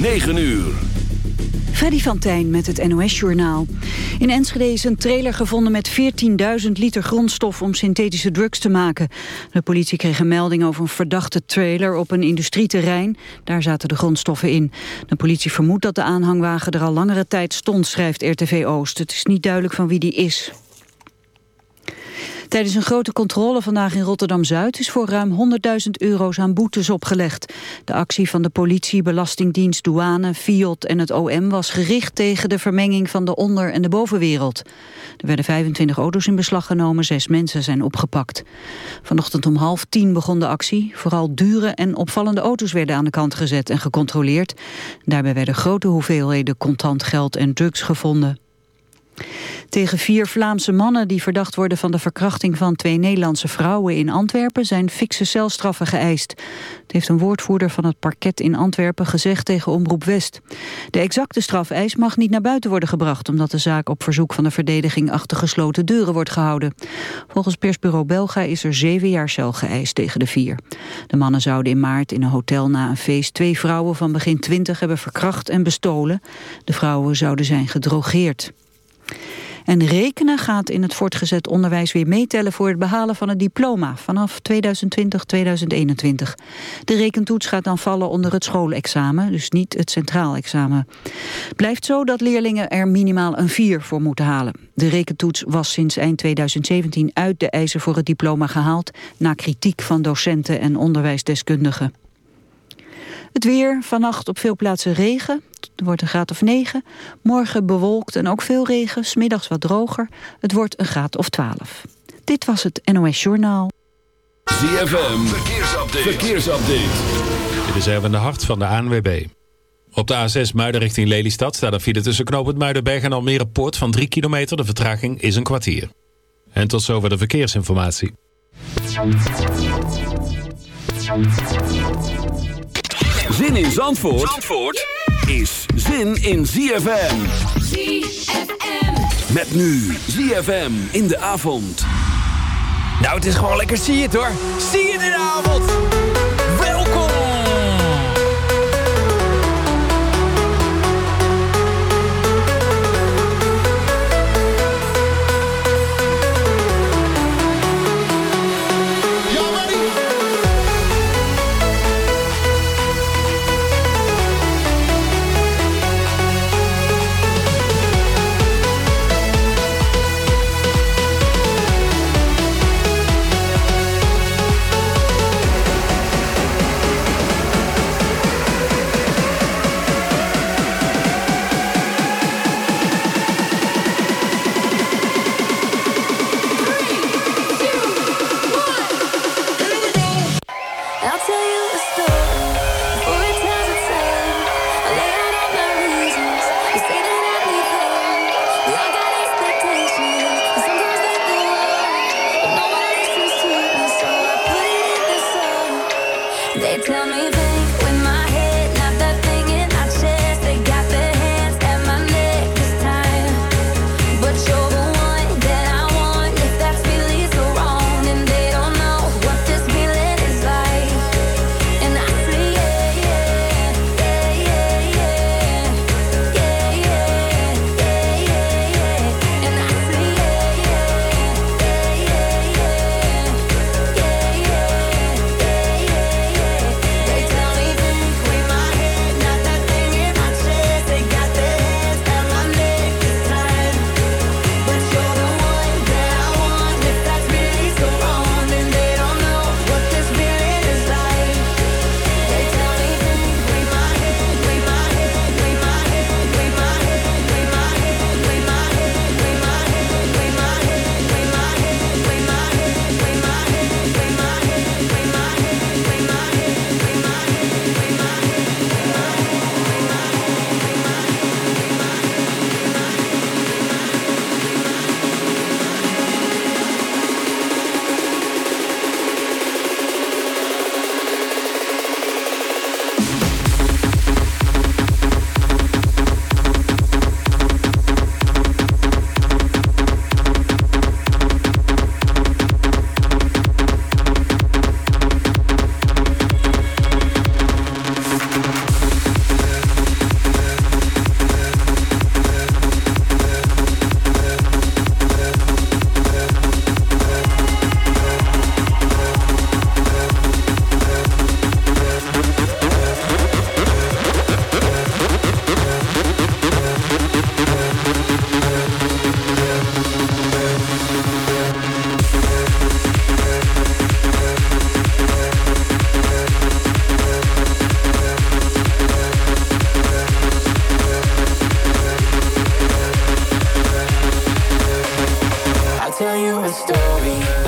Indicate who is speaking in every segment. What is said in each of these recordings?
Speaker 1: 9 uur.
Speaker 2: Freddy van Tijn met het NOS-journaal. In Enschede is een trailer gevonden met 14.000 liter grondstof om synthetische drugs te maken. De politie kreeg een melding over een verdachte trailer op een industrieterrein. Daar zaten de grondstoffen in. De politie vermoedt dat de aanhangwagen er al langere tijd stond, schrijft RTV Oost. Het is niet duidelijk van wie die is. Tijdens een grote controle vandaag in Rotterdam-Zuid... is voor ruim 100.000 euro's aan boetes opgelegd. De actie van de politie, Belastingdienst, douane, FIOD en het OM... was gericht tegen de vermenging van de onder- en de bovenwereld. Er werden 25 auto's in beslag genomen, zes mensen zijn opgepakt. Vanochtend om half tien begon de actie. Vooral dure en opvallende auto's werden aan de kant gezet en gecontroleerd. Daarbij werden grote hoeveelheden contant geld en drugs gevonden. Tegen vier Vlaamse mannen die verdacht worden van de verkrachting van twee Nederlandse vrouwen in Antwerpen zijn fikse celstraffen geëist. Het heeft een woordvoerder van het parket in Antwerpen gezegd tegen Omroep West. De exacte strafeis mag niet naar buiten worden gebracht omdat de zaak op verzoek van de verdediging achter gesloten deuren wordt gehouden. Volgens persbureau Belga is er zeven jaar cel geëist tegen de vier. De mannen zouden in maart in een hotel na een feest twee vrouwen van begin twintig hebben verkracht en bestolen. De vrouwen zouden zijn gedrogeerd. En rekenen gaat in het voortgezet onderwijs weer meetellen voor het behalen van het diploma vanaf 2020-2021. De rekentoets gaat dan vallen onder het schoolexamen, dus niet het centraal examen. Blijft zo dat leerlingen er minimaal een 4 voor moeten halen. De rekentoets was sinds eind 2017 uit de eisen voor het diploma gehaald, na kritiek van docenten en onderwijsdeskundigen. Het weer, vannacht op veel plaatsen regen. Het wordt een graad of 9. Morgen bewolkt en ook veel regen. Smiddags wat droger. Het wordt een graad of 12. Dit was het NOS Journaal.
Speaker 1: ZFM, verkeersupdate. verkeersupdate.
Speaker 3: Dit is even de hart van de ANWB. Op de A6 Muiden richting Lelystad staat er file tussen knooppunt Muidenberg en Almere Poort van 3 kilometer. De vertraging is een kwartier. En tot zover de verkeersinformatie.
Speaker 1: Zin in Zandvoort, Zandvoort is zin in ZFM.
Speaker 4: ZFM.
Speaker 1: Met nu ZFM in de avond.
Speaker 5: Nou, het is gewoon lekker zie het hoor. Zie het in de avond. Everywhere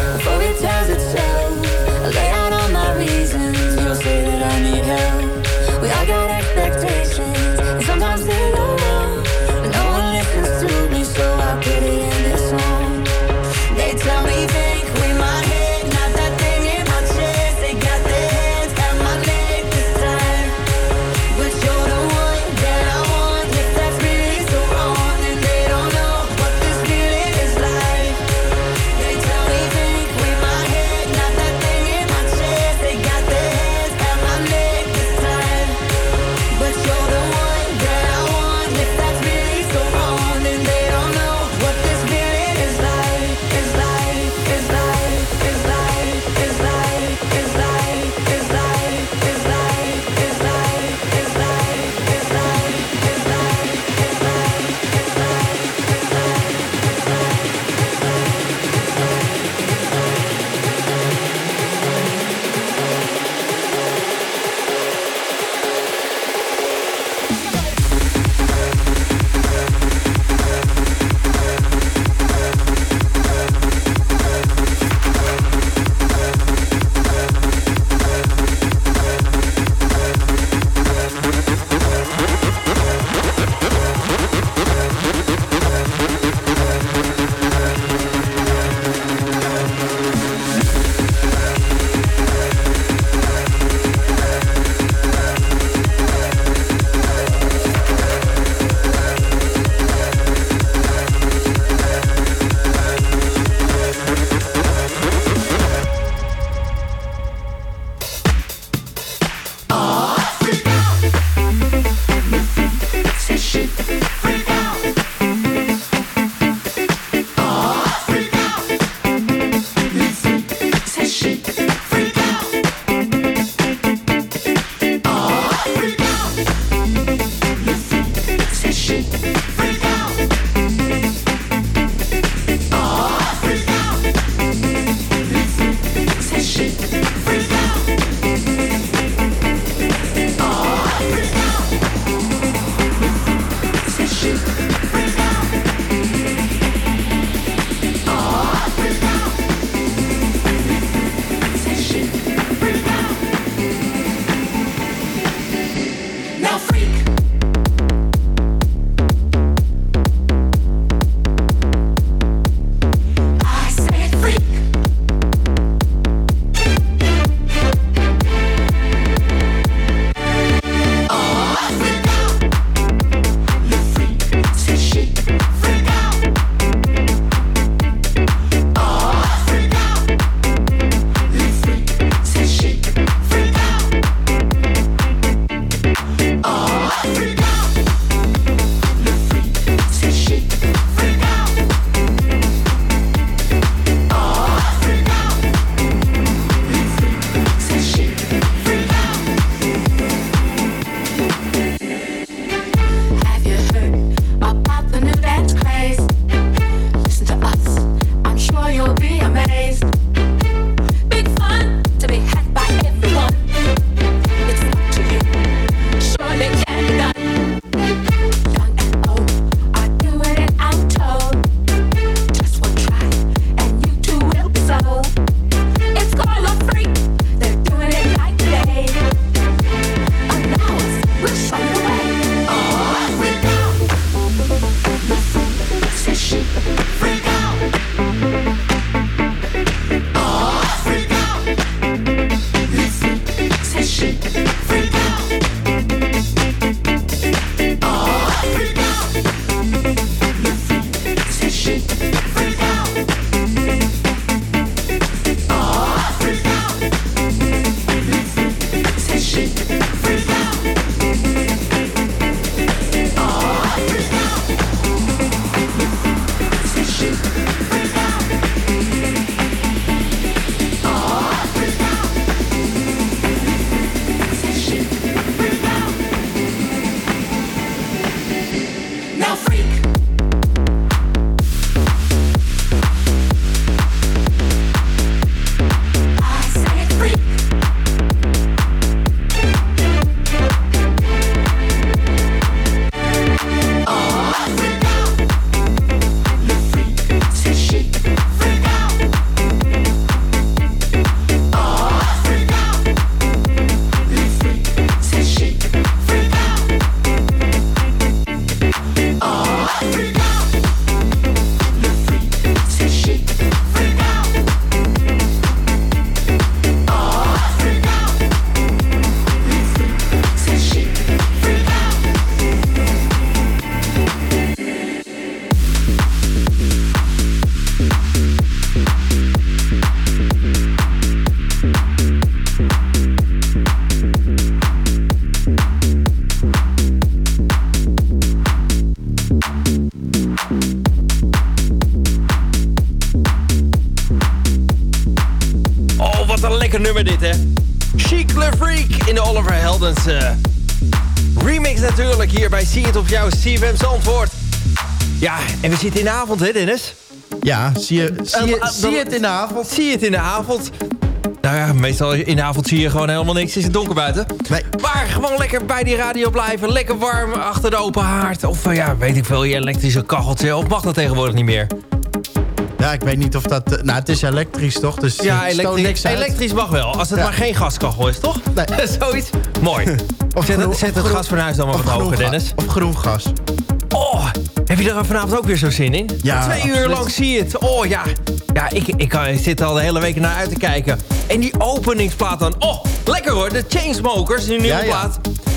Speaker 5: CFM antwoord. Ja, en we zitten in de avond, hè Dennis?
Speaker 4: Ja, zie je, zie je, zie je het in de avond?
Speaker 5: Zie je het in de avond? Nou ja, meestal in de avond zie je gewoon helemaal niks. Is het donker buiten?
Speaker 4: Nee.
Speaker 5: Maar gewoon lekker bij die radio blijven. Lekker warm achter de open haard. Of uh, ja, weet ik veel, je elektrische kacheltje. Of mag dat tegenwoordig niet meer?
Speaker 4: Ja, ik weet niet of dat... eh, Nou, het is elektrisch, toch? Dus
Speaker 5: Ja, elektrisch, elektrisch mag wel. Als het
Speaker 4: Ja.
Speaker 5: maar geen gaskachel is, toch?
Speaker 4: Nee.
Speaker 5: Zoiets. Mooi.
Speaker 4: Of
Speaker 5: zet,
Speaker 4: groen-
Speaker 5: het, zet
Speaker 4: of
Speaker 5: het
Speaker 4: groen-
Speaker 5: gas van huis dan maar wat hoger, Dennis.
Speaker 4: of groen gas.
Speaker 5: Oh, heb je er vanavond ook weer zo zin in?
Speaker 4: Ja,
Speaker 5: Twee uur lang zie je het. Oh ja. Ja, ik, ik, kan- ik zit er al de hele week naar uit te kijken. En die openingsplaat dan. Oh, lekker hoor. De Chainsmokers, die nieuwe
Speaker 4: Ja, ja.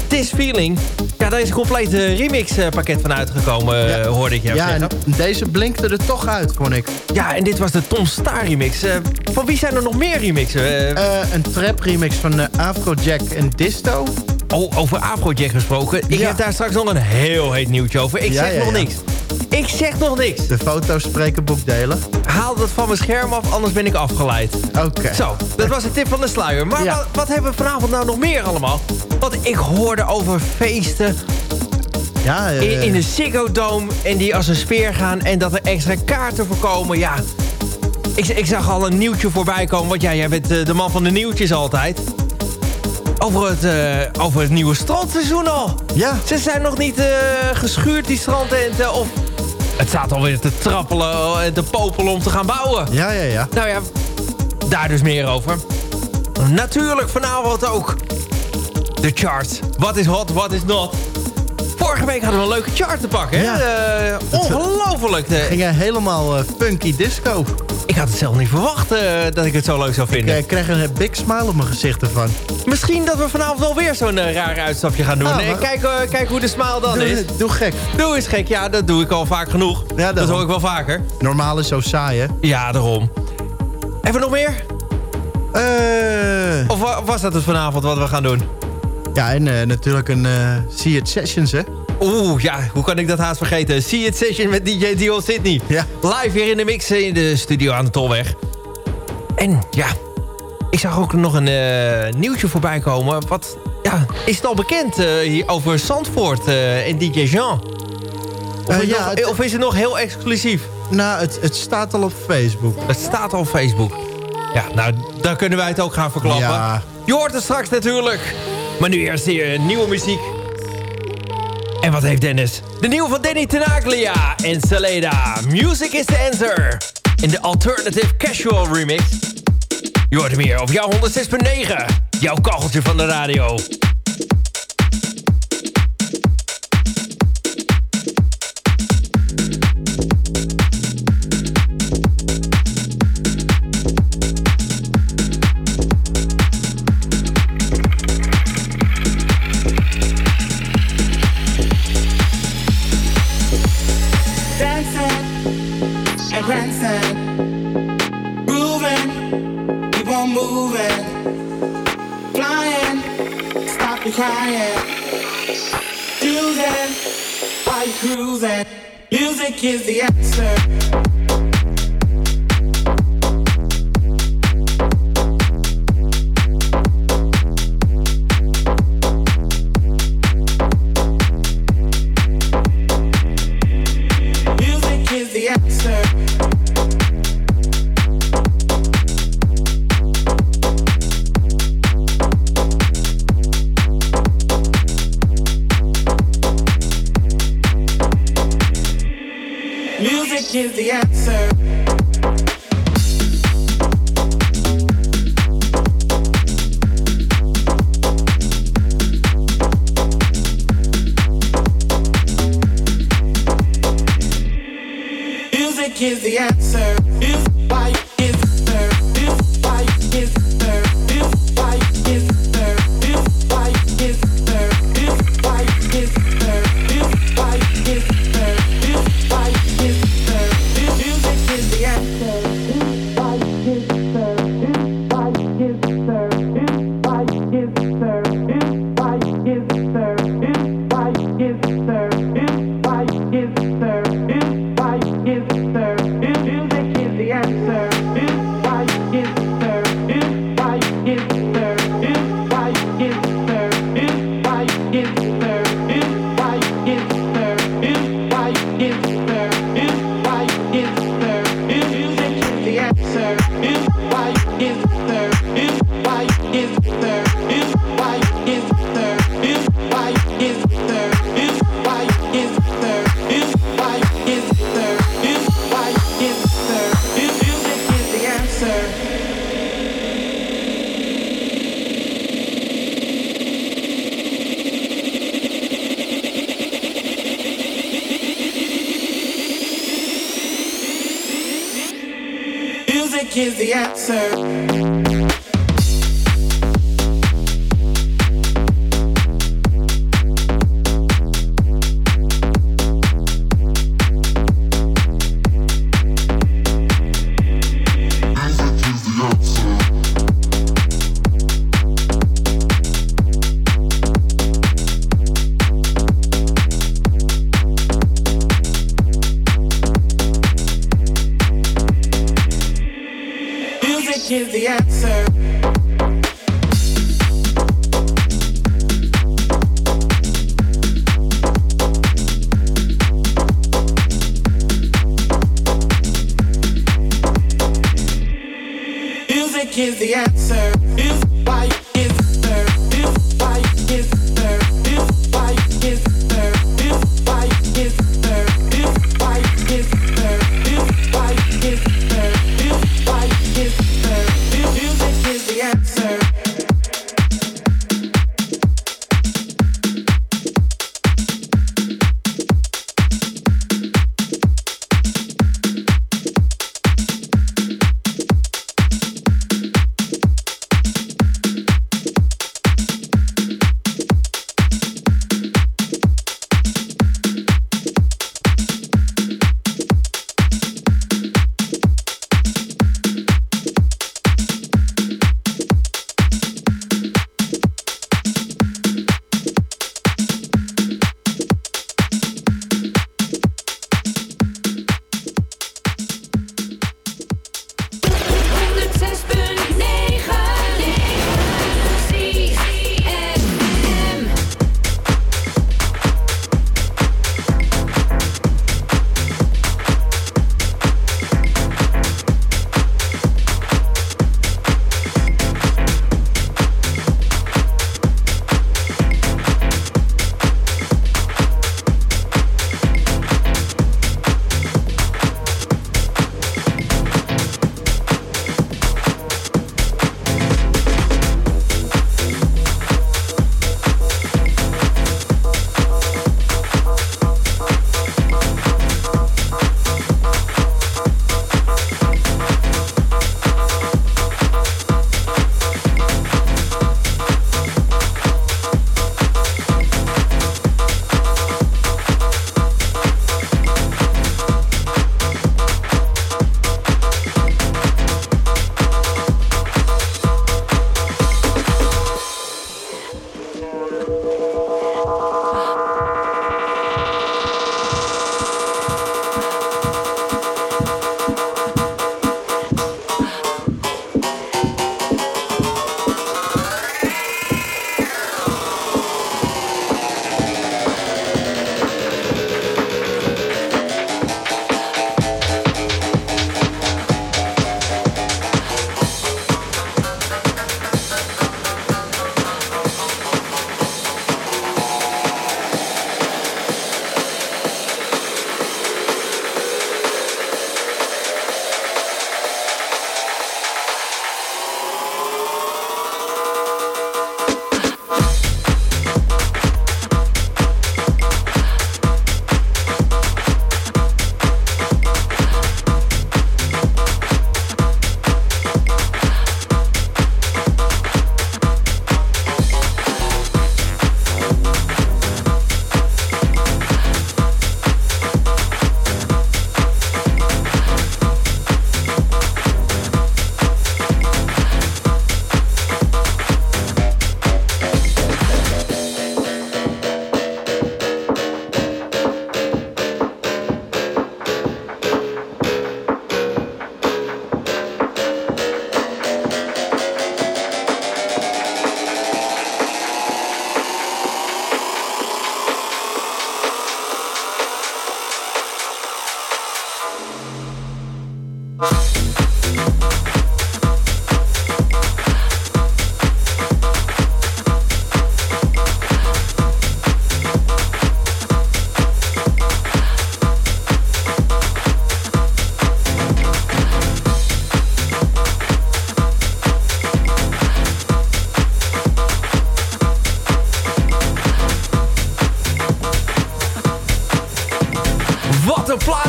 Speaker 5: This Feeling. Ja, daar is een compleet remix eh, pakket van uitgekomen, eh, hoorde ik jou
Speaker 4: ja,
Speaker 5: zeggen.
Speaker 4: deze blinkte er toch uit, vond ik.
Speaker 5: Ja, en dit was de Tom Star remix. Eh, van wie zijn er nog meer remixen?
Speaker 4: Een trap remix van Afrojack en Disto.
Speaker 5: Oh, over Afrojack gesproken. Ik
Speaker 4: Ja.
Speaker 5: heb daar straks nog een heel heet nieuwtje over. Ik
Speaker 4: Ja,
Speaker 5: zeg
Speaker 4: ja,
Speaker 5: nog niks. Ik zeg nog niks.
Speaker 4: De foto's spreken boekdelen.
Speaker 5: Haal dat van mijn scherm af, anders ben ik afgeleid.
Speaker 4: Oké.
Speaker 5: Zo, dat was de tip van de sluier. Maar wat, wat hebben we vanavond nou nog meer allemaal? Want ik hoorde over feesten
Speaker 4: Ja,
Speaker 5: in, in de Ziggo Dome... en die als een speer gaan en dat er extra kaarten voor komen. Ja, ik, ik zag al een nieuwtje voorbij komen. Want ja, jij bent eh, de man van de nieuwtjes altijd. Over het, eh, over het nieuwe strandseizoen al.
Speaker 4: Ja.
Speaker 5: Ze zijn nog niet eh, geschuurd, die strandtenten. Of het staat alweer te trappelen en te popelen om te gaan bouwen.
Speaker 4: ja, ja, ja.
Speaker 5: Nou ja, daar dus meer over. Natuurlijk vanavond ook de charts. Wat is hot, wat is not. Vorige week hadden we een leuke chart te pakken. Hè?
Speaker 4: Ja.
Speaker 5: Eh, ongelooflijk. De-
Speaker 4: Ging jij helemaal eh, funky disco.
Speaker 5: Ik had het zelf niet verwacht eh, dat ik het zo leuk zou vinden.
Speaker 4: Ik kreeg een big smile op mijn gezicht ervan.
Speaker 5: Misschien dat we vanavond wel weer zo'n eh, raar uitstapje gaan doen.
Speaker 4: Ah, maar-
Speaker 5: kijk, eh, kijk hoe de smile dan is.
Speaker 4: Doe, doe gek.
Speaker 5: Doe eens gek. Ja, dat doe ik al vaak genoeg.
Speaker 4: Ja,
Speaker 5: dat hoor ik wel vaker.
Speaker 4: Normaal is zo saai, hè?
Speaker 5: Ja, daarom. Hebben we nog meer?
Speaker 4: Eh,
Speaker 5: Of wa- was dat het vanavond wat we gaan doen?
Speaker 4: Ja, en eh, natuurlijk een eh See It Sessions, hè?
Speaker 5: Oeh, ja, hoe kan ik dat haast vergeten? See It Session met DJ Dion Sydney.
Speaker 4: Ja.
Speaker 5: Live weer in de mix in de studio aan de Tolweg. En ja, ik zag ook nog een eh, nieuwtje voorbij komen. Wat, ja, is het al bekend hier over Zandvoort en DJ Jean? Of, is
Speaker 4: ja,
Speaker 5: nog-
Speaker 4: het-
Speaker 5: of is het nog heel exclusief?
Speaker 4: Nou, het, het staat al op Facebook.
Speaker 5: Het staat al op Facebook. Ja, nou, daar kunnen wij het ook gaan verklappen.
Speaker 4: Ja.
Speaker 5: Je hoort het straks natuurlijk. Maar nu eerst hier nieuwe muziek. En wat heeft Dennis? De nieuwe van Danny Tenaglia en Saleda. Music is the answer. In de Alternative Casual remix. Je hoort hem hier op jouw 106.9. Jouw kacheltje van de radio.
Speaker 6: Choosing while you cruising. Music is the answer. Music is the answer.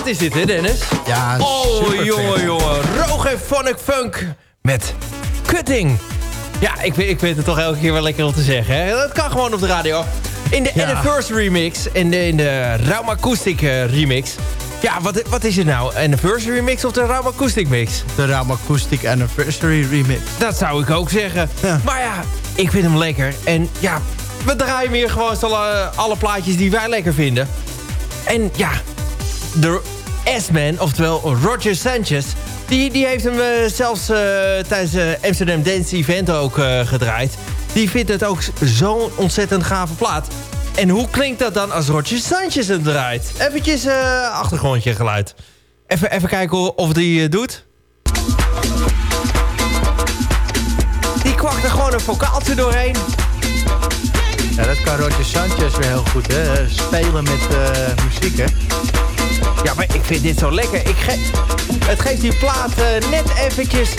Speaker 6: Is
Speaker 5: dit, hè Dennis?
Speaker 4: Ja,
Speaker 5: Oh, jongen, jongen. Roger Phonic Funk met Cutting. Ja, ik, vind- ik vind het toch elke keer wel lekker om te zeggen. Hè? Dat kan gewoon op de radio. In de
Speaker 4: Ja.
Speaker 5: Anniversary remix en de, in de Raum Acoustic eh, remix. Ja, wat, wat is het nou? Anniversary mix of de Raum Acoustic mix?
Speaker 4: De Ram Acoustic Anniversary Remix.
Speaker 5: Dat zou ik ook zeggen.
Speaker 4: Ja.
Speaker 5: Maar ja, ik vind hem lekker. En ja, we draaien hier gewoon alle, alle plaatjes die wij lekker vinden. En ja, de S-Man, oftewel Roger Sanchez... die, die heeft hem eh, zelfs eh, tijdens de Amsterdam Dance Event ook eh, gedraaid. Die vindt het ook zo'n ontzettend gave plaat. En hoe klinkt dat dan als Roger Sanchez hem draait? Eventjes eh, achtergrondje geluid. Even, even kijken of die eh, doet. Die kwakt er gewoon een vocaaltje doorheen.
Speaker 4: Ja, dat kan Roger Sanchez weer heel goed, hè. Spelen met eh, muziek, hè.
Speaker 5: Ja, maar ik vind dit zo lekker. Ik ge het geeft die plaat eh, net eventjes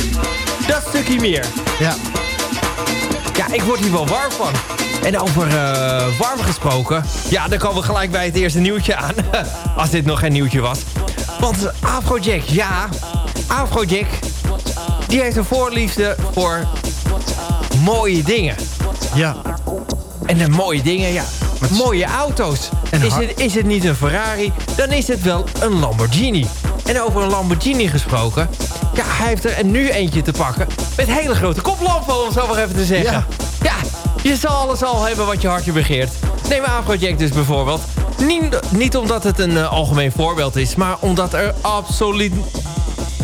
Speaker 5: dat stukje meer.
Speaker 4: Ja.
Speaker 5: Ja, ik word hier wel warm van. En over eh, warm gesproken... Ja, dan komen we gelijk bij het eerste nieuwtje aan. Als dit nog geen nieuwtje was. Want Afrojack, ja... Afrojack... Die heeft een voorliefde voor mooie dingen.
Speaker 4: Ja.
Speaker 5: En de mooie dingen, ja. Mooie auto's. Is het, is het niet een Ferrari, dan is het wel een Lamborghini. En over een Lamborghini gesproken... Ja, hij heeft er nu eentje te pakken... met hele grote koplampen, om zo maar even te zeggen.
Speaker 4: Ja.
Speaker 5: Ja, je zal alles al hebben wat je hartje begeert. Neem Afrojack dus bijvoorbeeld. Niet, niet omdat het een eh, algemeen voorbeeld is... maar omdat er absoluut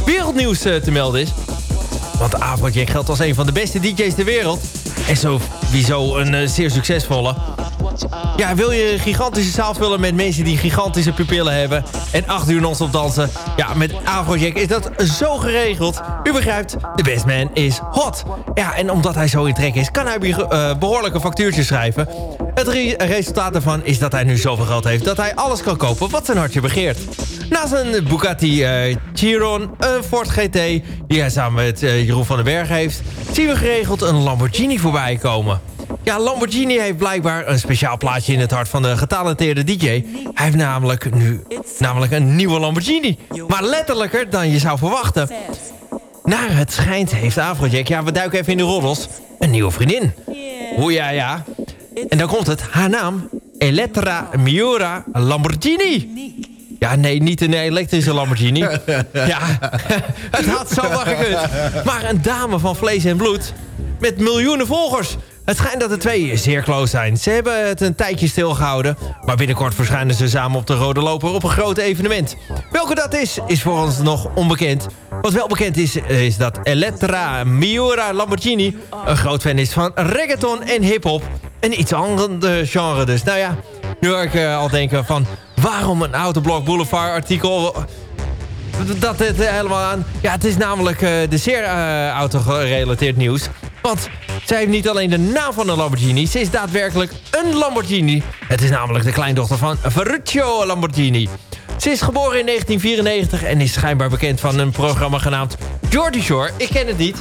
Speaker 5: wereldnieuws eh, te melden is. Want Afrojack geldt als een van de beste DJ's ter wereld. En sowieso een eh, zeer succesvolle. Ja, wil je een gigantische zaal vullen met mensen die gigantische pupillen hebben... en acht uur non-stop dansen? Ja, met Afrojack is dat zo geregeld. U begrijpt, de best man is hot. Ja, en omdat hij zo in trek is, kan hij eh, behoorlijke factuurtjes schrijven. Het re- resultaat daarvan is dat hij nu zoveel geld heeft... dat hij alles kan kopen wat zijn hartje begeert. Naast een Bugatti eh, Chiron, een Ford GT... die hij samen met eh, Jeroen van den Berg heeft... zien we geregeld een Lamborghini voorbij komen. Ja, Lamborghini heeft blijkbaar een speciaal plaatje in het hart van de getalenteerde DJ. Hij heeft namelijk nu namelijk een nieuwe Lamborghini. Maar letterlijker dan je zou verwachten. Naar het schijnt heeft Afrojack, ja we duiken even in de roddels, een nieuwe vriendin. Hoe ja ja. En dan komt het, haar naam, Elettra Miura Lamborghini. Ja, nee, niet een elektrische Lamborghini. Ja, het had zo wel gekund. Maar een dame van vlees en bloed met miljoenen volgers. Het schijnt dat de twee zeer close zijn. Ze hebben het een tijdje stilgehouden... maar binnenkort verschijnen ze samen op de Rode Loper op een groot evenement. Welke dat is, is voor ons nog onbekend. Wat wel bekend is, is dat Elettra Miura Lamborghini... een groot fan is van reggaeton en hiphop. Een iets ander genre dus. Nou ja, nu ik eh, al denken van... waarom een Autoblog Boulevard artikel... Dat het eh, helemaal aan... Ja, het is namelijk eh, de zeer eh, auto-gerelateerd nieuws. Want zij heeft niet alleen de naam van een Lamborghini... ze is daadwerkelijk een Lamborghini. Het is namelijk de kleindochter van Ferruccio Lamborghini. Ze is geboren in 1994 en is schijnbaar bekend van een programma genaamd Geordie Shore. Ik ken het niet.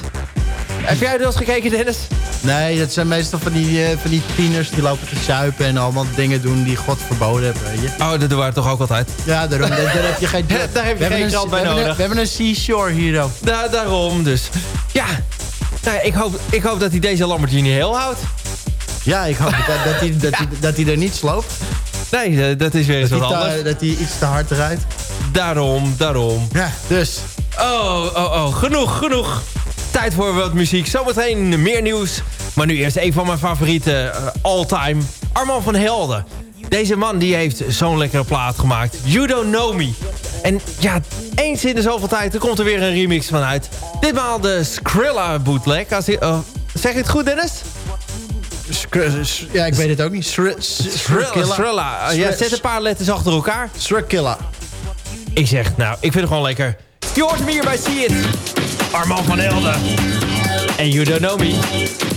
Speaker 5: Heb jij er wel eens gekeken, Dennis?
Speaker 4: Nee, dat zijn meestal van die, eh, van die tieners die lopen te zuipen en allemaal dingen doen die God verboden heeft, weet je.
Speaker 5: Oh, dat doen we toch ook altijd.
Speaker 4: Ja, daarom, daar, daar heb je geen...
Speaker 5: Daar heb je
Speaker 4: we hebben
Speaker 5: geen
Speaker 4: een-
Speaker 5: krant bij
Speaker 4: we hebben een-
Speaker 5: nodig.
Speaker 4: We hebben een seashore hier ook.
Speaker 5: Da daarom dus. Ja, nou, ik, hoop, ik hoop dat hij deze Lamborghini heel houdt.
Speaker 4: Ja, ik hoop dat, dat, hij, dat, hij, dat hij er niet sloopt.
Speaker 5: Nee, dat is weer eens wat anders.
Speaker 4: te- dat hij iets te hard rijdt.
Speaker 5: Daarom, daarom.
Speaker 4: Ja, dus.
Speaker 5: Oh, oh, oh, genoeg, genoeg. Tijd voor wat muziek. Zometeen meer nieuws. Maar nu eerst een van mijn favorieten eh, all-time. Arman van Helden. Deze man die heeft zo'n lekkere plaat gemaakt. You Don't Know Me. En ja, eens in de zoveel tijd er komt er weer een remix van uit. Ditmaal de Skrilla bootleg. Als hij, oh, zeg je het goed, Dennis?
Speaker 4: Ja, ik weet het ook niet.
Speaker 5: Skrilla. Ja, zet een paar letters achter elkaar.
Speaker 4: Skrilla.
Speaker 5: Ik zeg, nou, ik vind het gewoon lekker. Je hoort hem hier bij See It. Arman van Helden. En You Don't Know Me.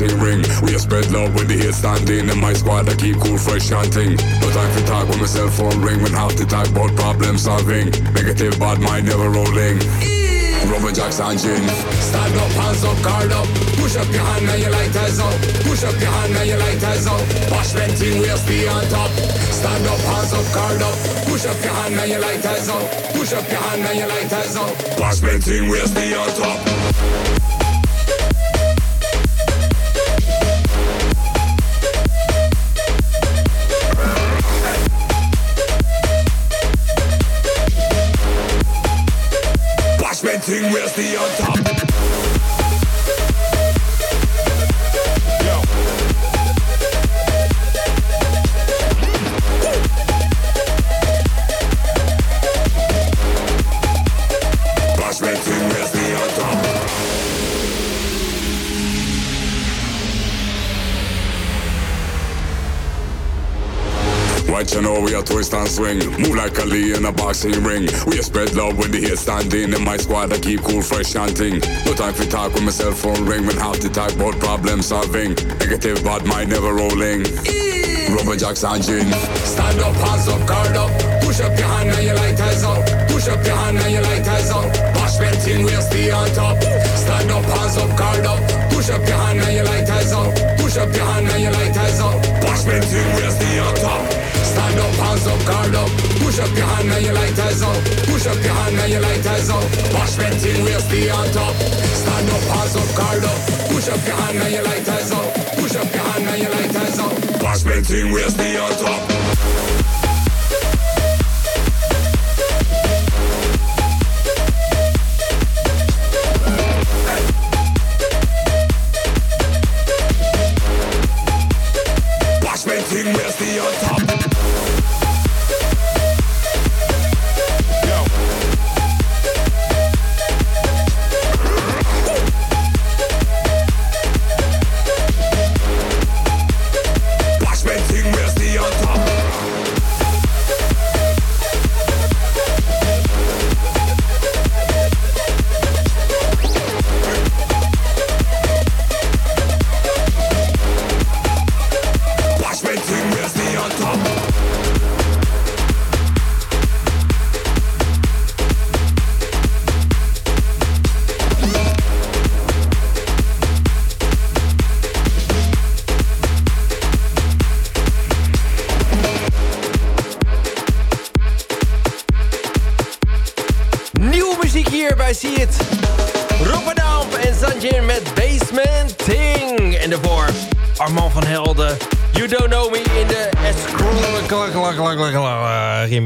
Speaker 7: Boxing ring. We a spread love when the hate standing. In my squad, I keep cool, fresh and ting. No time for talk when my cell phone ring. When half the talk about problem solving. Negative bad mind never rolling. Rubber jacks and gin. Stand up, hands up, guard up. Push up your hand and your lighters up. Push up your hand and your lighters up. Wash them we'll stay on top. Stand up, hands up, guard up. Push up your hand and your lighters up. Push up your hand and your lighters up. Wash them we'll stay on top. Bashment thing, we'll stay on top. And swing. Move like Ali in a boxing ring. We spread love when the standing. In my squad, I keep cool, fresh and ting. No time for talk when my cell phone ring. When half the talk about problem solving. Negative bad mind never rolling. Rubber jacks and gin. Stand up, hands up, guard up. Push up your hand and your lighters up. Push up your hand and your light lighters up. Bashment thing, we'll stay on top. Stand up, hands up, guard up. Push up your hand and your lighters up. Push up your hand and your lighters up. Thing, we'll stay on top. Stand up, hands up, guard up. Push up your hand and your lighters up. Push up your hand and your lighters up. Bashment thing, we'll stay on top. Stand up, hands up, guard up. Push up your hand and your lighters up. Push up your hand and your lighters up. Bashment thing, we'll stay on top.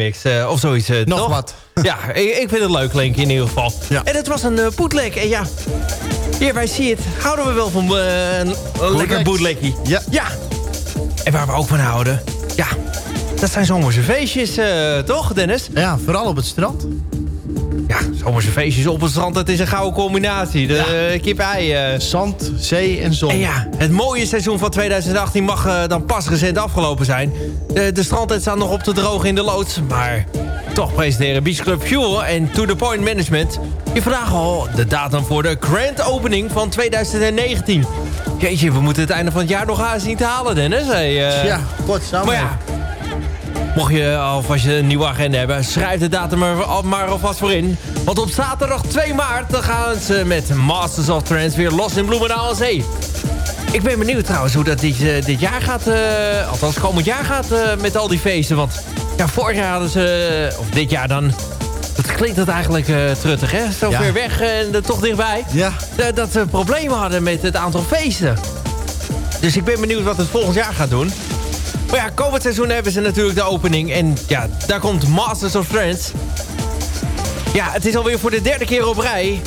Speaker 5: Remix. eh, of zoiets. eh,
Speaker 4: Nog
Speaker 5: toch?
Speaker 4: wat.
Speaker 5: Ja, ik, ik vind het leuk, Link, in ieder geval.
Speaker 4: Ja.
Speaker 5: En het was een uh, bootleg. En ja, hier bij See It houden we wel van een lekker bootleggie.
Speaker 4: Ja.
Speaker 5: Ja. En waar we ook van houden, ja, dat zijn zomerse feestjes, toch Dennis?
Speaker 4: Ja, vooral op het strand.
Speaker 5: Ja, zomerse feestjes op het strand, dat is een gouden combinatie. De eh, kip-ei. eh.
Speaker 4: Zand, zee en zon.
Speaker 5: En ja, het mooie seizoen van 2018 mag eh, dan pas recent afgelopen zijn. De, de stranden staan nog op te drogen in de loods. Maar toch presenteren Beach Club Fuel en To The Point Management... je vandaag al de datum voor de grand opening van 2019. Jeetje, we moeten het einde van het jaar nog zien te halen, Dennis. Hey,
Speaker 4: Ja, kort samen.
Speaker 5: Maar ja, mocht je alvast een nieuwe agenda hebben... schrijf de datum er maar alvast voor in. Want op zaterdag 2 maart dan gaan ze met Masters of Trance... weer los in Bloemendaal aan Zee. Ik ben benieuwd trouwens hoe dat dit, eh, dit jaar gaat... eh, althans komend jaar gaat eh, met al die feesten. Want ja, vorig jaar hadden ze... of dit jaar dan... Dat klinkt dat eigenlijk eh, truttig, hè? Zo
Speaker 4: Ja.
Speaker 5: ver weg en er toch dichtbij.
Speaker 4: Ja.
Speaker 5: Dat ze problemen hadden met het aantal feesten. Dus ik ben benieuwd wat het volgend jaar gaat doen. Maar ja, komend seizoen hebben ze natuurlijk de opening. En ja, daar komt Masters of Trance. Ja, het is alweer voor de derde keer op rij.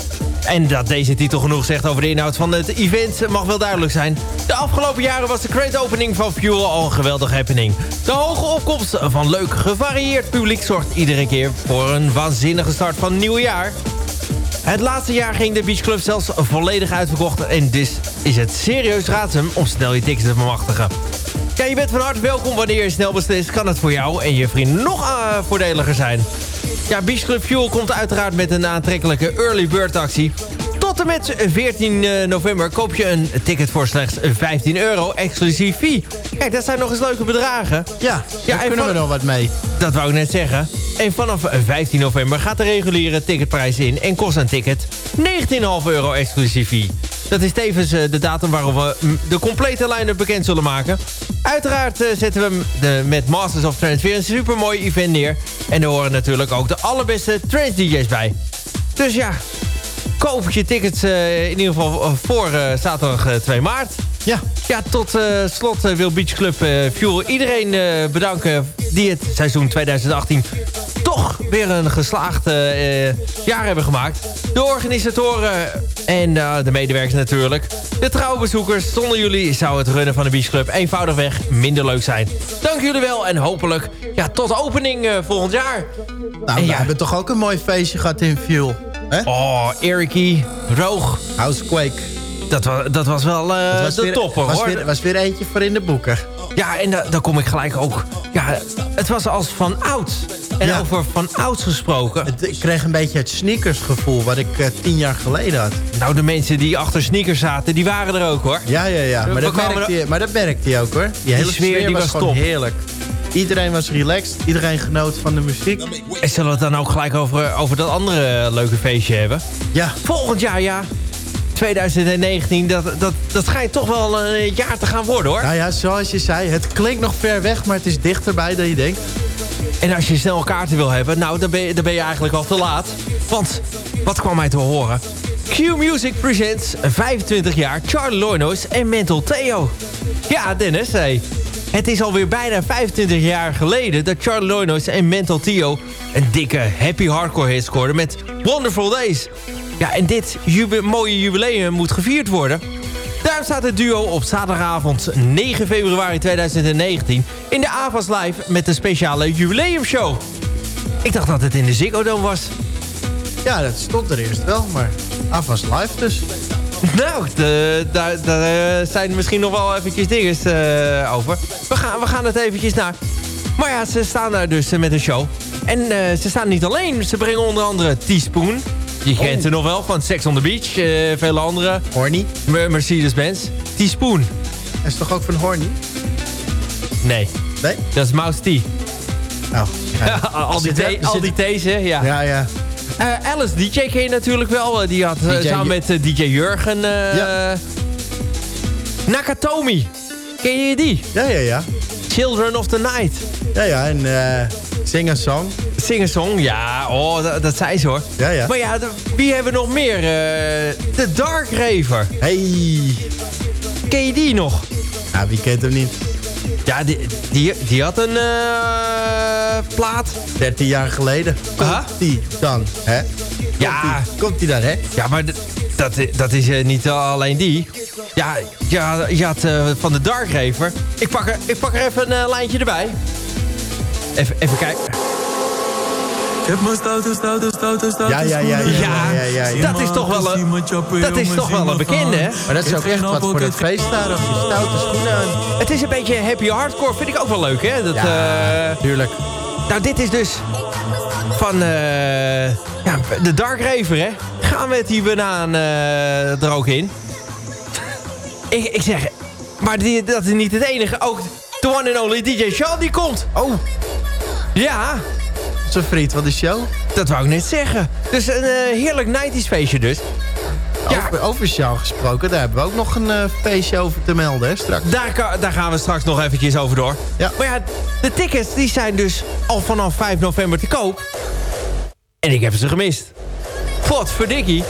Speaker 5: En dat deze titel genoeg zegt over de inhoud van het event mag wel duidelijk zijn. De afgelopen jaren was de grand opening van Fuel al een geweldige happening. De hoge opkomst van leuk gevarieerd publiek zorgt iedere keer voor een waanzinnige start van het jaar. Het laatste jaar ging de Beach Club zelfs volledig uitverkocht... en dus is het serieus raadzaam om snel je tickets te bemachtigen. Ja, je bent van harte welkom wanneer je snel beslist... kan het voor jou en je vriend nog eh, voordeliger zijn. Ja, Beach Club Fuel komt uiteraard met een aantrekkelijke early bird actie. Tot en met 14 eh, november koop je een ticket voor slechts 15 euro, exclusief fee. Kijk, dat zijn nog eens leuke bedragen.
Speaker 4: Ja,
Speaker 5: Ja,
Speaker 4: daar
Speaker 5: en
Speaker 4: kunnen we nog wat mee.
Speaker 5: Dat wou ik net zeggen. En vanaf 15 november gaat de reguliere ticketprijs in... en kost een ticket 19,5 euro exclusief fee. Dat is tevens eh, de datum waarop we mm, de complete line-up bekend zullen maken. Uiteraard eh, zetten we de, met Masters of Trance weer een supermooi event neer. En er horen natuurlijk ook de allerbeste trance DJ's bij. Dus ja, koop je tickets eh, in ieder geval eh, voor eh, zaterdag eh, 2 maart.
Speaker 4: Ja,
Speaker 5: Ja, tot eh, slot eh, wil Beach Club eh, Fuel iedereen eh, bedanken... die het seizoen 2018 toch weer een geslaagd eh, eh, jaar hebben gemaakt. De organisatoren en eh, de medewerkers natuurlijk. De trouwe bezoekers. Zonder jullie zou het runnen van de Beach Club eenvoudigweg minder leuk zijn. Dank jullie wel en hopelijk ja, tot opening volgend jaar.
Speaker 4: nou,
Speaker 5: En
Speaker 4: we
Speaker 5: ja.
Speaker 4: hebben toch ook een mooi feestje gehad in Fuel. hè?
Speaker 5: Oh, Erikie, Roog.
Speaker 4: Housequake.
Speaker 5: Dat was, dat was wel eh,
Speaker 4: Het was
Speaker 5: de
Speaker 4: weer-
Speaker 5: topper
Speaker 4: was
Speaker 5: hoor.
Speaker 4: Weer, was weer eentje voor in de boeken.
Speaker 5: Ja, en da- daar kom ik gelijk ook. Ja, het was als van ouds. En
Speaker 4: Ja.
Speaker 5: over van ouds gesproken.
Speaker 4: Het, ik kreeg een beetje het sneakersgevoel wat ik eh, tien jaar geleden had.
Speaker 5: Nou, de mensen die achter sneakers zaten, die waren er ook hoor.
Speaker 4: Ja, ja, ja. Maar dat, merkte
Speaker 5: er-
Speaker 4: je, maar dat merkte je ook hoor. Die hele
Speaker 5: sfeer,
Speaker 4: sfeer,
Speaker 5: die
Speaker 4: was,
Speaker 5: was
Speaker 4: gewoon
Speaker 5: top.
Speaker 4: heerlijk. Iedereen was relaxed. Iedereen genoot van de muziek.
Speaker 5: En zullen we het dan ook gelijk over, over dat andere eh, leuke feestje hebben?
Speaker 4: Ja,
Speaker 5: Volgend jaar, ja. 2019, dat, dat, dat schijnt toch wel een jaar te gaan worden hoor.
Speaker 4: nou ja, zoals je zei. Het klinkt nog ver weg, maar het is dichterbij dan je denkt.
Speaker 5: En als je snel kaarten wil hebben, nou, dan ben je, dan ben je eigenlijk al te laat. Want, wat kwam mij te horen? Q-Music presents 25 jaar Charlie Loynois en Mental Theo. Ja, Dennis, hey. Het is alweer bijna 25 jaar geleden dat Charlie Loynois en Mental Theo... een dikke happy hardcore hit scoorden met Wonderful Days. Ja, en dit jube- mooie jubileum moet gevierd worden... Daarom staat het duo op zaterdagavond 9 februari 2019 in de AVAS Live met een speciale jubileumshow. Ik dacht dat het in de Ziggo Dome was.
Speaker 4: Ja, dat stond er eerst wel, maar afwas live dus.
Speaker 5: Nou, daar daar eh, zijn misschien nog wel eventjes dingen eh, over. We gaan, we gaan het eventjes naar. Maar ja, ze staan daar dus eh, met een show. En ze staan niet alleen. Ze brengen onder andere Teaspoon. Je kent ze nog wel van Sex on the Beach. eh, vele andere.
Speaker 4: Horny.
Speaker 5: Mer- Mercedes-Benz. Teaspoon.
Speaker 4: Hij is toch ook van Horny?
Speaker 5: Nee,
Speaker 4: Nee?
Speaker 5: dat is Mouse T.
Speaker 4: Oh.
Speaker 5: Ja, al die,
Speaker 4: Zit er-
Speaker 5: the- al die hè? Ja.
Speaker 4: Ja, ja.
Speaker 5: Eh, Alice DJ ken je natuurlijk wel. Eh, Die had
Speaker 4: DJ
Speaker 5: samen met DJ Jurgen...
Speaker 4: Ja.
Speaker 5: Nakatomi. Ken je die?
Speaker 4: Ja, ja, ja.
Speaker 5: Children of the Night.
Speaker 4: Ja, ja. En Sing a Song.
Speaker 5: Sing-a-song. Ja, oh, dat, dat zei ze hoor.
Speaker 4: Ja, ja.
Speaker 5: Maar ja, de- wie hebben we nog meer? Eh, de Dark Raver.
Speaker 4: Hey.
Speaker 5: Ken je die nog?
Speaker 4: Nou, wie kent hem niet?
Speaker 5: Ja, die, die, die had een eh, plaat.
Speaker 4: 13 jaar geleden. Komt
Speaker 5: Aha.
Speaker 4: die dan, hè?
Speaker 5: Ja.
Speaker 4: Komt die dan, hè?
Speaker 5: Ja, maar dat, dat is eh, niet alleen die. Ja, ja je had van de Dark Raver. Ik pak er, ik pak er even een lijntje erbij. Even, even kijken.
Speaker 6: Ik heb mijn stoute, stoute, stoute, stoute
Speaker 4: Ja, ja, ja, ja,
Speaker 5: Ja,
Speaker 4: ja, ja, ja.
Speaker 5: dat is toch wel een, dat is toch wel een bekende, hè?
Speaker 4: Maar dat is ook echt wat voor het feest daar. Of je stoute schoenen aan.
Speaker 5: Het is een beetje happy hardcore, vind ik ook wel leuk, hè? Dat,
Speaker 4: Ja,
Speaker 5: eh,
Speaker 4: tuurlijk.
Speaker 5: nou, dit is dus van eh, ja, de Dark Raver, hè? Gaan we het die banaan eh, er ook in? ik, ik zeg, maar die, dat is niet het enige. Ook de one and only DJ Sean die komt.
Speaker 4: Oh,
Speaker 5: Ja,
Speaker 4: zijn vriend van de show.
Speaker 5: dat wou ik net zeggen. Dus een eh, heerlijk 90s feestje dus. Ja.
Speaker 4: Over, gesproken, daar hebben we ook nog een eh, feestje over te melden, hè, straks.
Speaker 5: Daar, daar gaan we straks nog eventjes over door.
Speaker 4: Ja.
Speaker 5: Maar ja, de tickets die zijn dus al vanaf 5 november te koop. En ik heb ze gemist. Wat verdikkie.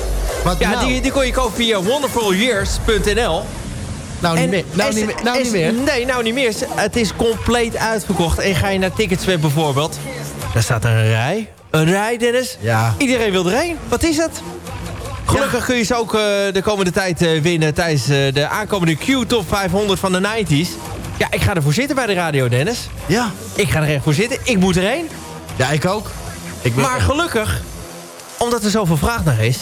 Speaker 4: Wat
Speaker 5: Ja,
Speaker 4: nou?
Speaker 5: die, die kon je kopen via wonderfulyears.nl.
Speaker 4: nou, niet meer. Nou,
Speaker 5: is-
Speaker 4: niet meer. Nou,
Speaker 5: is-
Speaker 4: niet meer.
Speaker 5: Nee, nou niet meer. Het is compleet uitverkocht. En ga je naar Ticketsweb bijvoorbeeld. Daar staat een rij. Een rij, Dennis.
Speaker 4: Ja.
Speaker 5: Iedereen wil erheen. Wat is het? Gelukkig kun je ze ook eh, de komende tijd eh, winnen... tijdens eh, de aankomende Q-top 500 van de 90s. Ja, ik ga ervoor zitten bij de radio, Dennis.
Speaker 4: Ja.
Speaker 5: Ik ga er echt voor zitten. Ik moet erheen.
Speaker 4: Ja, ik ook. Ik
Speaker 5: Maar gelukkig, omdat er zoveel vraag naar is...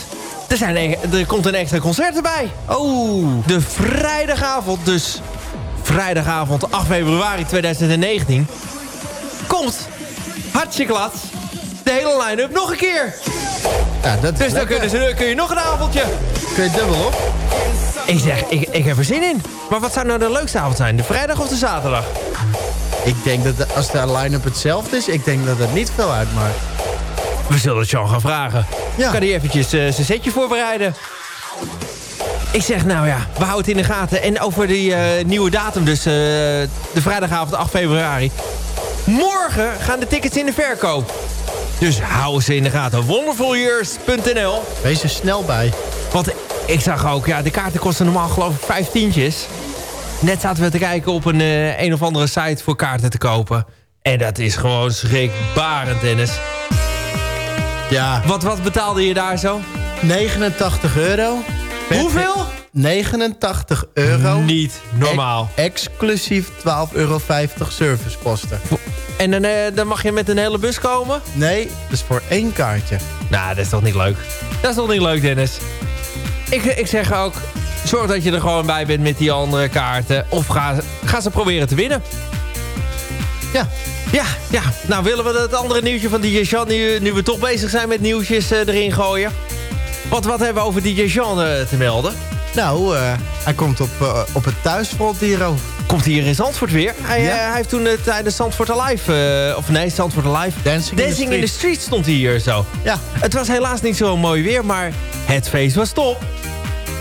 Speaker 5: Er, zijn, er komt een extra concert erbij.
Speaker 4: Oh.
Speaker 5: De vrijdagavond, dus vrijdagavond 8 februari 2019... komt hartstikke laat de hele line-up nog een keer.
Speaker 4: Ja, dat is
Speaker 5: Dus dan kunnen ze, kun je nog een avondje.
Speaker 4: Kun je dubbel op?
Speaker 5: Ik zeg, ik, ik heb er zin in. Maar wat zou nou de leukste avond zijn? De vrijdag of de zaterdag?
Speaker 4: Ik denk dat de- als de line-up hetzelfde is, ik denk dat het niet veel uitmaakt.
Speaker 5: We zullen het Jean gaan vragen.
Speaker 4: Ja.
Speaker 5: Kan hij eventjes eh, zijn setje voorbereiden? Ik zeg, nou ja, we houden het in de gaten. En over die eh, nieuwe datum, dus eh, de vrijdagavond 8 februari. Morgen gaan de tickets in de verkoop. Dus hou ze in de gaten. Wonderfulyears.nl
Speaker 4: Wees er snel bij.
Speaker 5: Want ik zag ook, ja, de kaarten kosten normaal geloof ik vijftientjes. Net zaten we te kijken op een een of andere site voor kaarten te kopen. En dat is gewoon schrikbarend, Dennis.
Speaker 4: Ja,
Speaker 5: Wat, wat betaalde je daar zo?
Speaker 4: 89 euro.
Speaker 5: Hoeveel?
Speaker 4: 89 euro.
Speaker 5: Niet normaal.
Speaker 4: E- exclusief 12,50 euro servicekosten.
Speaker 5: En dan, eh, dan mag je met een hele bus komen?
Speaker 4: Nee, dus voor één kaartje.
Speaker 5: Nou, dat is toch niet leuk? Dat is toch niet leuk, Dennis? Ik, ik zeg ook, zorg dat je er gewoon bij bent met die andere kaarten. Of ga, ga ze proberen te winnen.
Speaker 4: Ja,
Speaker 5: Ja, ja. Nou willen we het andere nieuwtje van DJ Jean, nu, nu we toch bezig zijn met nieuwtjes eh, erin gooien. Wat, wat hebben we over DJ Jean eh, te melden?
Speaker 4: nou, eh, hij komt op, op het thuisfront hier ook.
Speaker 5: Komt hier in Zandvoort weer. Hij,
Speaker 4: Ja.
Speaker 5: hij heeft toen tijdens Zandvoort Alive, of nee, Zandvoort Alive...
Speaker 4: Dancing, in,
Speaker 5: Dancing
Speaker 4: the
Speaker 5: in the
Speaker 4: Street.
Speaker 5: Street stond hij hier zo.
Speaker 4: Ja,
Speaker 5: Het was helaas niet zo mooi weer, maar het feest was top.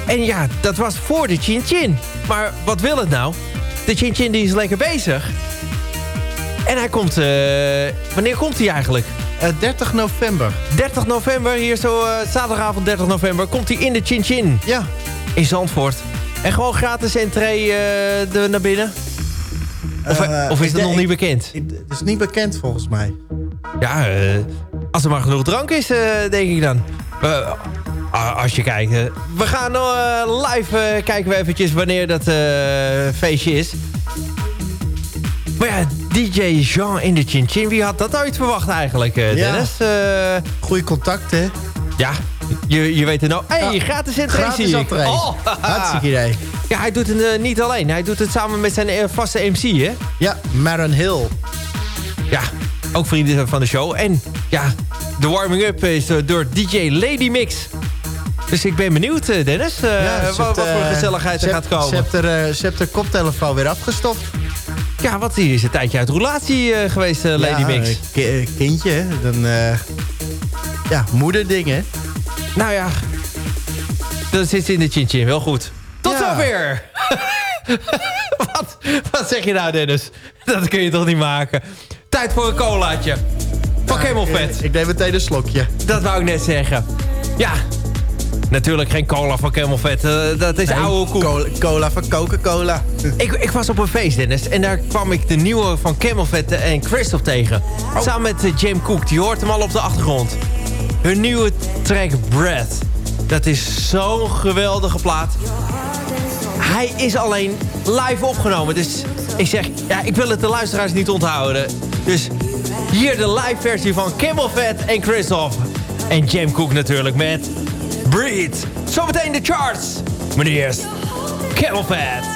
Speaker 5: En ja, dat was voor de Chin Chin. Maar wat wil het nou? De Chin Chin die is lekker bezig. En hij komt... eh, wanneer komt hij eigenlijk?
Speaker 4: eh, 30 november.
Speaker 5: 30 november, hier zo eh, zaterdagavond 30 november... komt hij in de Chin Chin
Speaker 4: Ja,
Speaker 5: in Zandvoort. En gewoon gratis entree eh, er naar binnen? Of,
Speaker 4: Eh,
Speaker 5: of is het nog niet bekend?
Speaker 4: het is niet bekend volgens mij.
Speaker 5: Ja, eh, als er maar genoeg drank is, eh, denk ik dan. Eh, als je kijkt. eh, we gaan eh, live eh, kijken we eventjes wanneer dat eh, feestje is. Maar ja, DJ Jean in de Chin Chin. Wie had dat ooit verwacht eigenlijk, eh,
Speaker 4: Ja.
Speaker 5: Dennis? Eh,
Speaker 4: Goeie contacten.
Speaker 5: ja, je, je weet het nou. hey,
Speaker 4: Ja,
Speaker 5: gratis entree
Speaker 4: Gratis.
Speaker 5: Oh,
Speaker 4: Hartstikke idee.
Speaker 5: Ja, hij doet het eh, niet alleen. Hij doet het samen met zijn vaste MC, hè?
Speaker 4: Ja, Maron Hill.
Speaker 5: Ja, ook vrienden van de show. En ja, de warming-up is door DJ Lady Mix. Dus ik ben benieuwd, Dennis,
Speaker 4: Ja,
Speaker 5: wat,
Speaker 4: hebt,
Speaker 5: wat voor gezelligheid
Speaker 4: ze
Speaker 5: er
Speaker 4: hebt-
Speaker 5: gaat komen.
Speaker 4: Ze heeft, er, ze koptelefoon weer afgestopt.
Speaker 5: Ja, wat die is een tijdje uit roulatie eh, geweest, eh, Lady
Speaker 4: Ja,
Speaker 5: Mix.
Speaker 4: eh, ki- kindje, dan... ja, moederdingen.
Speaker 5: Nou ja, dan zit ze in de chin chin, wel goed. Tot
Speaker 4: Ja.
Speaker 5: zover! wat, wat zeg je nou, Dennis? Dat kun je toch niet maken? Tijd voor een colaatje. Van Camel Fat.
Speaker 4: Ik, ik neem meteen een slokje.
Speaker 5: Dat wou ik net zeggen. Ja, natuurlijk geen cola van Camel Fat. eh, dat is oude koek.
Speaker 4: Cola, cola van Coca-Cola.
Speaker 5: Ik, ik was op een feest, Dennis. En daar kwam ik de nieuwe van Camel Fat en Christoph tegen. Samen met uh, James Cook. Die hoort hem al op de achtergrond. Hun nieuwe track Breath. Dat is zo'n geweldige plaat. Hij is alleen live opgenomen. Dus ik zeg, ja, ik wil het de luisteraars niet onthouden. Dus hier de live versie van Camel Fat en Christoph. En James Cook natuurlijk met Breathe. Zometeen de charts. Maar nu.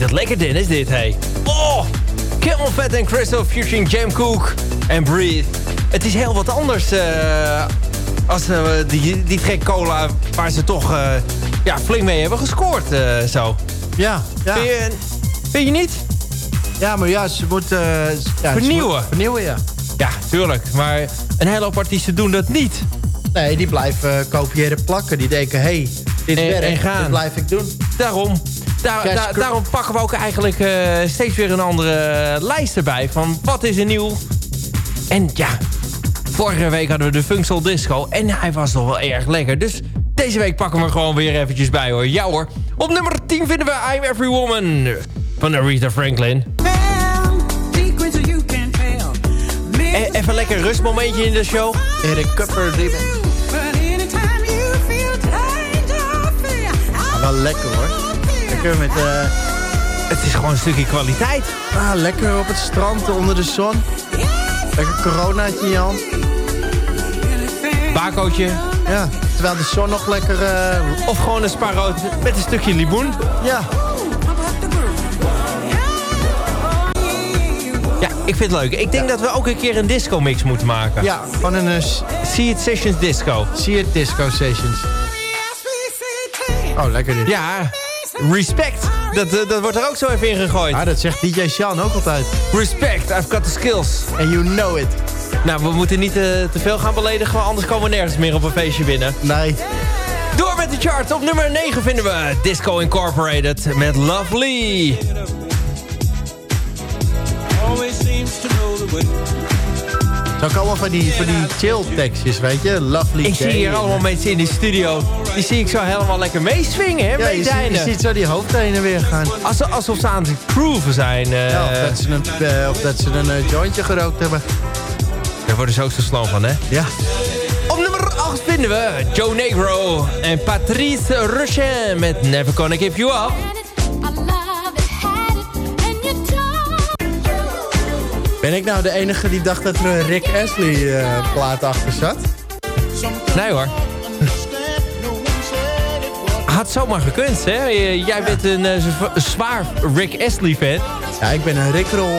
Speaker 5: Vind het lekker, Dennis, dit, hey. Oh! Camel Fat en Crystal featuring Jam Cook en Breathe. Het is heel wat anders eh, als eh, die, die track cola waar ze toch eh, ja, flink mee hebben gescoord, zo.
Speaker 4: Ja, ja.
Speaker 5: Vind, je, vind je niet?
Speaker 4: ja, maar ja, ze moet... ja, ze
Speaker 5: Vernieuwen.
Speaker 4: moet vernieuwen, ja.
Speaker 5: Ja, tuurlijk. Maar een hele hoop artiesten doen dat niet.
Speaker 4: Nee, die blijven kopiëren plakken. Die denken, hé, hey, dit
Speaker 5: En-
Speaker 4: werkt,
Speaker 5: en gaan.
Speaker 4: dit blijf ik doen.
Speaker 5: Daarom, daar, daarom pakken we ook eigenlijk eh, steeds weer een andere lijst erbij. Van wat is er nieuw? En ja, vorige week hadden we de Funksel Disco. En hij was toch wel erg lekker. Dus deze week pakken we gewoon weer eventjes bij hoor. Ja hoor. Op nummer 10 vinden we I'm Every Woman van Aretha Franklin. E- even lekker rustmomentje in de show.
Speaker 4: Die... Ah, wel lekker hoor. Lekker met... eh,
Speaker 5: Het is gewoon een stukje kwaliteit.
Speaker 4: ah, lekker op het strand, onder de zon. Lekker coronaatje in je hand.
Speaker 5: Bakootje.
Speaker 4: Ja, terwijl de zon nog lekker... eh,
Speaker 5: Of gewoon een spaarrood met een stukje limoen.
Speaker 4: ja,
Speaker 5: Ja, ik vind het leuk. Ik denk dat we ook een keer een disco mix moeten maken.
Speaker 4: ja, gewoon een uh,
Speaker 5: See It Sessions Disco.
Speaker 4: See It Disco Sessions. Oh, lekker dit.
Speaker 5: Ja, respect. Dat, eh, dat wordt er ook zo even in gegooid.
Speaker 4: Ah, dat zegt DJ Sean ook altijd.
Speaker 5: Respect, I've got the skills.
Speaker 4: And you know it.
Speaker 5: Nou, we moeten niet eh, te veel gaan beledigen, want anders komen we nergens meer op een feestje binnen.
Speaker 4: Nee.
Speaker 5: Door met de chart. Op nummer 9 vinden we Disco Incorporated met Lovely.
Speaker 4: Zo ook allemaal van die, van die chill tekstjes, weet je. Lovely
Speaker 5: Ik zie hier allemaal mensen in de studio. Die zie ik zo helemaal lekker meeswingen, hè,
Speaker 4: Ja, je, ziet, je ziet zo die hoofd heen en weer gaan.
Speaker 5: Alsof, alsof ze aan het grooven zijn. eh.
Speaker 4: Ja, of dat ze een, eh, of dat ze een eh, jointje gerookt hebben.
Speaker 5: Daar worden ze ook zo slow van, hè?
Speaker 4: Ja.
Speaker 5: Op nummer 8 vinden we Joe Negro en Patrice Rushen met Never Gonna Give You Up.
Speaker 4: Ben ik nou de enige die dacht dat er een Rick Astley eh, plaat achter zat?
Speaker 5: Nee hoor. Had zomaar gekund, hè? J- Jij bent een eh, zwa- zwaar Rick Astley fan.
Speaker 4: Ja, ik ben een Rickroll.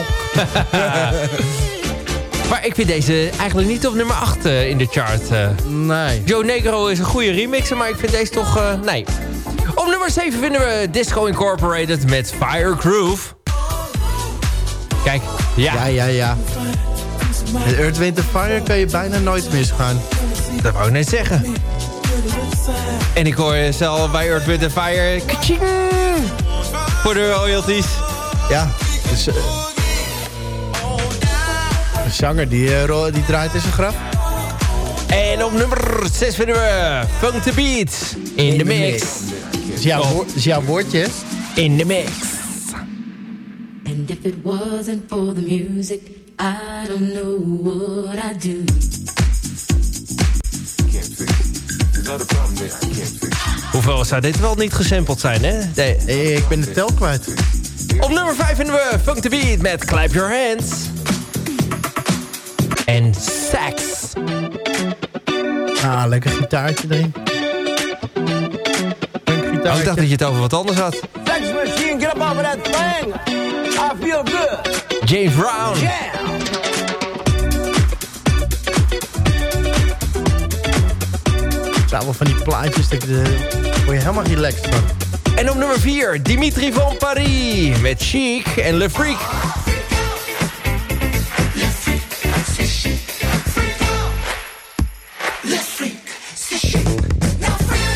Speaker 5: Maar ik vind deze eigenlijk niet op nummer 8 eh, in de chart. eh.
Speaker 4: Nee.
Speaker 5: Joe Negro is een goede remixer, maar ik vind deze toch... eh, nee. Op nummer 7 vinden we Disco Incorporated met Fire Groove. Kijk, ja,
Speaker 4: Ja, ja, ja. Met Earth, Wind Fire kan je bijna nooit misgaan.
Speaker 5: dat wou ik net zeggen. En ik hoor zelf bij Earth, Wind Fire... Voor de royalties.
Speaker 4: Ja. Dus, eh, de zanger die, ro- die draait in zijn graf.
Speaker 5: En op nummer 6 vinden we Funk the Beat. In de mix.
Speaker 4: Dat is jouw woordje.
Speaker 5: In de mix.
Speaker 8: If it wasn't for the music, I don't know what I'd do.
Speaker 5: Hoeveel zou dit wel niet gesampled zijn, hè? Nee.
Speaker 4: Eh, Ik ben de tel kwijt.
Speaker 5: Op nummer 5 vinden we Funk the Beat met Clap Your Hands. En Sax.
Speaker 4: Ah, lekker gitaartje erin. Een
Speaker 5: Oh, ik
Speaker 4: gitaartje.
Speaker 5: dacht dat je het over wat anders had.
Speaker 9: Machine, get up off of that thing. I feel good.
Speaker 5: James Brown.
Speaker 9: Yeah.
Speaker 4: Ja, wel van die plaatjes, daar eh, word je helemaal relaxed van.
Speaker 5: En op nummer 4 Dimitri van Paris met Chic en Le Freak.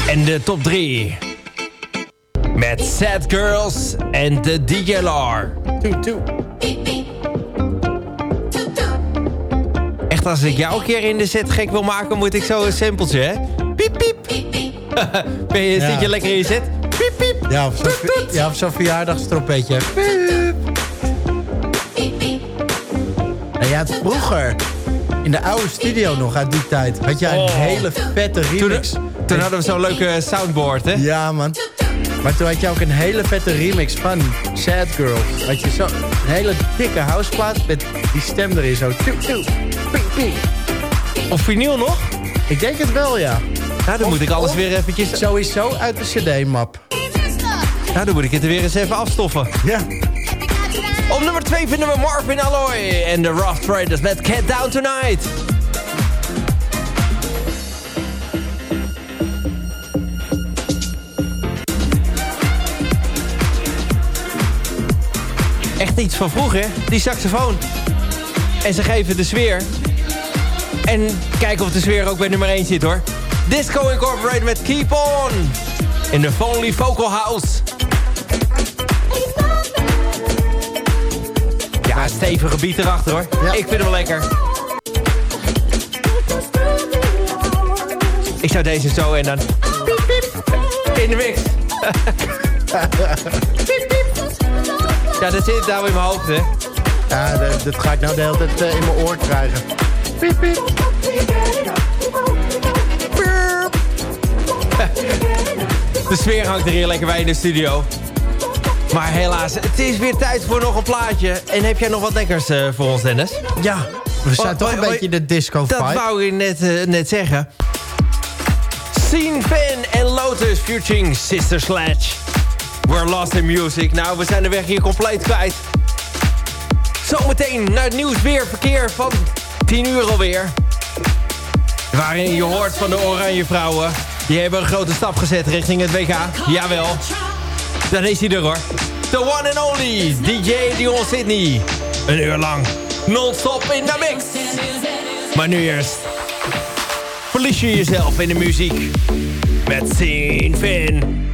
Speaker 5: En de top 3 met Sad Girls en de DJLR.
Speaker 4: Toe, toe.
Speaker 5: Echt, als ik jou een keer in de set gek wil maken, moet ik zo een sampletje, hè? Piep, piep. ben je,
Speaker 4: Ja.
Speaker 5: Zit je lekker in je set? Piep, piep.
Speaker 4: Ja, of zo'n
Speaker 5: Toet, toet.
Speaker 4: ja, zo'n verjaardagstrompetje. En ja, het vroeger, in de oude studio nog uit die tijd, had jij een
Speaker 5: Oh.
Speaker 4: hele vette
Speaker 5: Toen,
Speaker 4: remix.
Speaker 5: toen hadden we zo'n leuke soundboard, hè?
Speaker 4: Ja, man. Maar toen had je ook een hele vette remix van Sad Girls. Had je zo een hele dikke houseplaat met die stem erin zo. Piep, piep.
Speaker 5: Of vinyl nog?
Speaker 4: Ik denk het wel, ja.
Speaker 5: Nou, dan moet ik alles weer eventjes...
Speaker 4: Sowieso uit de cd-map.
Speaker 5: Nou, dan moet ik het er weer eens even afstoffen.
Speaker 4: Ja.
Speaker 5: Op nummer 2 vinden we Marvin Alloy en de Rough Traders met Get Down Tonight. Echt iets van vroeger, die saxofoon. En ze geven de sfeer. En kijk of de sfeer ook bij nummer 1 zit hoor. Disco Incorporated met Keep On. In de Fonly Vocal House. Ja, stevige beat erachter hoor.
Speaker 4: Ja.
Speaker 5: Ik vind hem lekker. Ik zou deze zo en dan... In de mix. ja, dat zit nou in mijn hoofd hè.
Speaker 4: Ja, dat, dat ga ik nou de hele tijd eh, in mijn oor krijgen. Piep, piep.
Speaker 5: De sfeer hangt er hier lekker bij in de studio. Maar helaas, het is weer tijd voor nog een plaatje. En heb jij nog wat lekkers eh, voor ons, Dennis?
Speaker 4: Ja, we zijn
Speaker 5: Oh,
Speaker 4: toch een
Speaker 5: oh, oh,
Speaker 4: beetje de disco
Speaker 5: Dat
Speaker 4: vibe.
Speaker 5: wou ik net, eh, net zeggen. Scene Fan en Lotus featuring Sister Sledge. We're lost in music. Nou, we zijn de weg hier compleet kwijt. Zometeen naar het nieuws weer verkeer van 10 uur alweer. Waarin je hoort van de Oranje Vrouwen. Die hebben een grote stap gezet richting het WK. Jawel. Dan is hij er hoor. The one and only DJ Dion Sydney. Een uur lang. Non-stop in de mix. Maar nu eerst. Verlies je jezelf in de muziek. Met Scene Fin.